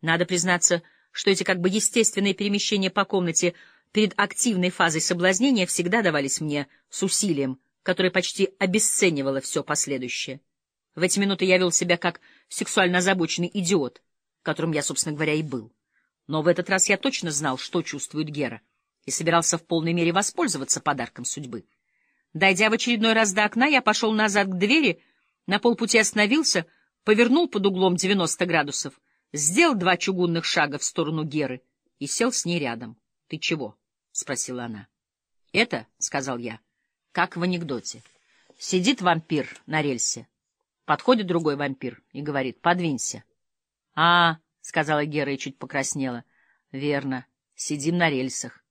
Надо признаться, что эти как бы естественные перемещения по комнате перед активной фазой соблазнения всегда давались мне с усилием, которое почти обесценивало все последующее. В эти минуты я вел себя как сексуально озабоченный идиот, которым я, собственно говоря, и был. Но в этот раз я точно знал, что чувствует Гера, и собирался в полной мере воспользоваться подарком судьбы. Дойдя в очередной раз до окна, я пошел назад к двери, на полпути остановился, повернул под углом 90 градусов, сделал два чугунных шага в сторону Геры и сел с ней рядом. — Ты чего? — спросила она. — Это, — сказал я, — как в анекдоте. Сидит вампир на рельсе. Подходит другой вампир и говорит, подвинься. — А, — сказала Гера и чуть покраснела. — Верно, сидим на рельсах.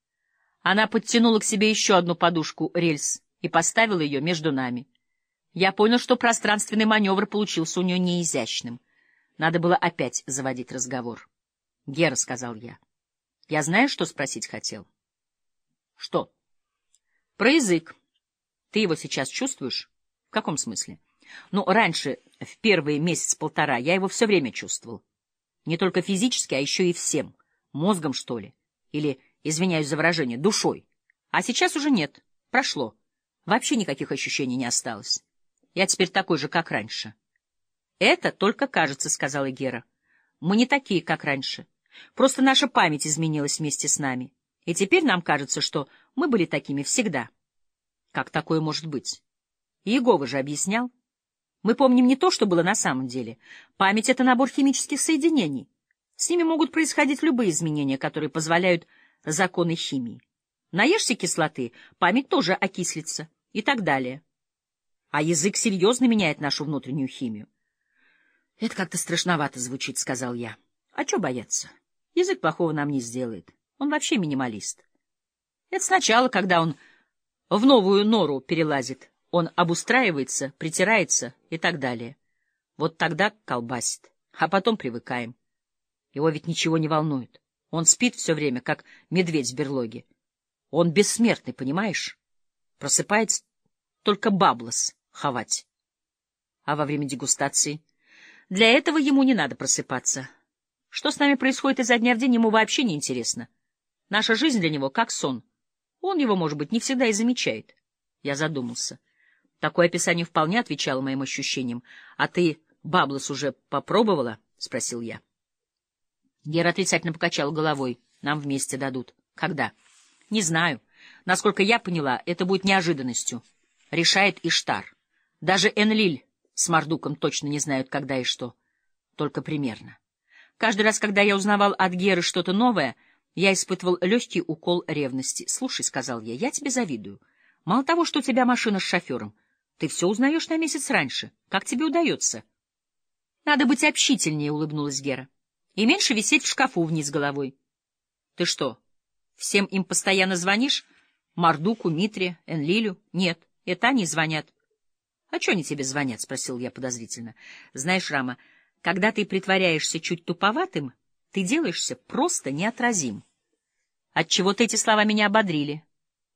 Она подтянула к себе еще одну подушку рельс и поставила ее между нами. Я понял, что пространственный маневр получился у нее неизящным. Надо было опять заводить разговор. — Гера, — сказал я, — я знаю, что спросить хотел. — Что? — Про язык. Ты его сейчас чувствуешь? — В каком смысле? — Ну, раньше, в первые месяц-полтора, я его все время чувствовал. Не только физически, а еще и всем. Мозгом, что ли? Или, извиняюсь за выражение, душой. А сейчас уже нет. Прошло. Вообще никаких ощущений не осталось. Я теперь такой же, как раньше. — Это только кажется, — сказала Гера. — Мы не такие, как раньше. Просто наша память изменилась вместе с нами. И теперь нам кажется, что мы были такими всегда. Как такое может быть? Иегова же объяснял. Мы помним не то, что было на самом деле. Память — это набор химических соединений. С ними могут происходить любые изменения, которые позволяют законы химии. Наешься кислоты, память тоже окислится и так далее. А язык серьезно меняет нашу внутреннюю химию. — Это как-то страшновато звучит, — сказал я. — А что бояться? Язык плохого нам не сделает. Он вообще минималист. Это сначала, когда он в новую нору перелазит, он обустраивается, притирается и так далее. Вот тогда колбасит, а потом привыкаем. Его ведь ничего не волнует. Он спит все время, как медведь в берлоге. Он бессмертный, понимаешь? Просыпается только баблос хавать. А во время дегустации? Для этого ему не надо просыпаться. Что с нами происходит изо дня в день, ему вообще не интересно. Наша жизнь для него как сон. Он его, может быть, не всегда и замечает. Я задумался. Такое описание вполне отвечало моим ощущениям. — А ты баблос уже попробовала? — спросил я. Гера отрицательно покачал головой. — Нам вместе дадут. — Когда? — Не знаю. Насколько я поняла, это будет неожиданностью. Решает Иштар. Даже Энлиль с Мардуком точно не знают, когда и что. Только примерно. Каждый раз, когда я узнавал от Геры что-то новое, я испытывал легкий укол ревности. — Слушай, — сказал я, — я тебе завидую. Мало того, что у тебя машина с шофером, ты все узнаешь на месяц раньше. Как тебе удается? — Надо быть общительнее, — улыбнулась Гера. — И меньше висеть в шкафу вниз головой. — Ты что, всем им постоянно звонишь? Мардуку, Митре, Энлилю? Нет, это они звонят. — А что они тебе звонят? — спросил я подозрительно. — Знаешь, Рама, когда ты притворяешься чуть туповатым, ты делаешься просто неотразим. Отчего-то эти слова меня ободрили,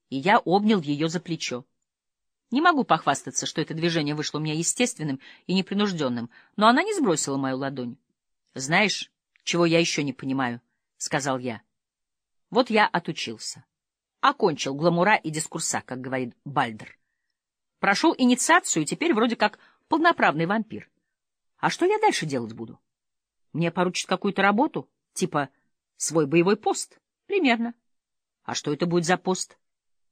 и я обнял ее за плечо. Не могу похвастаться, что это движение вышло у меня естественным и непринужденным, но она не сбросила мою ладонь. — Знаешь, чего я еще не понимаю? — сказал я. — Вот я отучился. Окончил гламура и дискурса, как говорит Бальдер. Прошел инициацию, теперь вроде как полноправный вампир. А что я дальше делать буду? Мне поручат какую-то работу, типа свой боевой пост? Примерно. А что это будет за пост?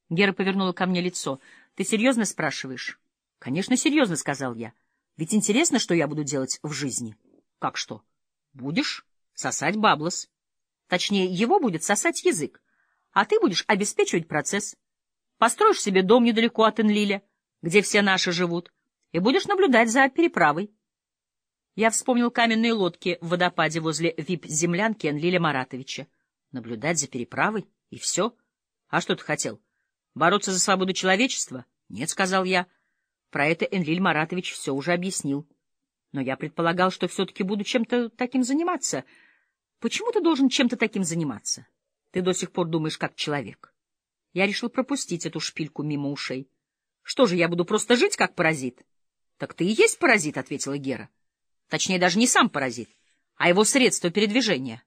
Гера повернула ко мне лицо. Ты серьезно спрашиваешь? Конечно, серьезно, сказал я. Ведь интересно, что я буду делать в жизни. Как что? Будешь сосать баблос. Точнее, его будет сосать язык. А ты будешь обеспечивать процесс. Построишь себе дом недалеко от Энлиля, где все наши живут, и будешь наблюдать за переправой. Я вспомнил каменные лодки в водопаде возле вип-землянки Энлиля Маратовича. Наблюдать за переправой? И все? А что ты хотел? Бороться за свободу человечества? Нет, — сказал я. Про это Энлиль Маратович все уже объяснил. Но я предполагал, что все-таки буду чем-то таким заниматься. Почему ты должен чем-то таким заниматься? Ты до сих пор думаешь как человек. Я решил пропустить эту шпильку мимо ушей. Что же, я буду просто жить как паразит? — Так ты и есть паразит, — ответила Гера. Точнее, даже не сам паразит, а его средства передвижения.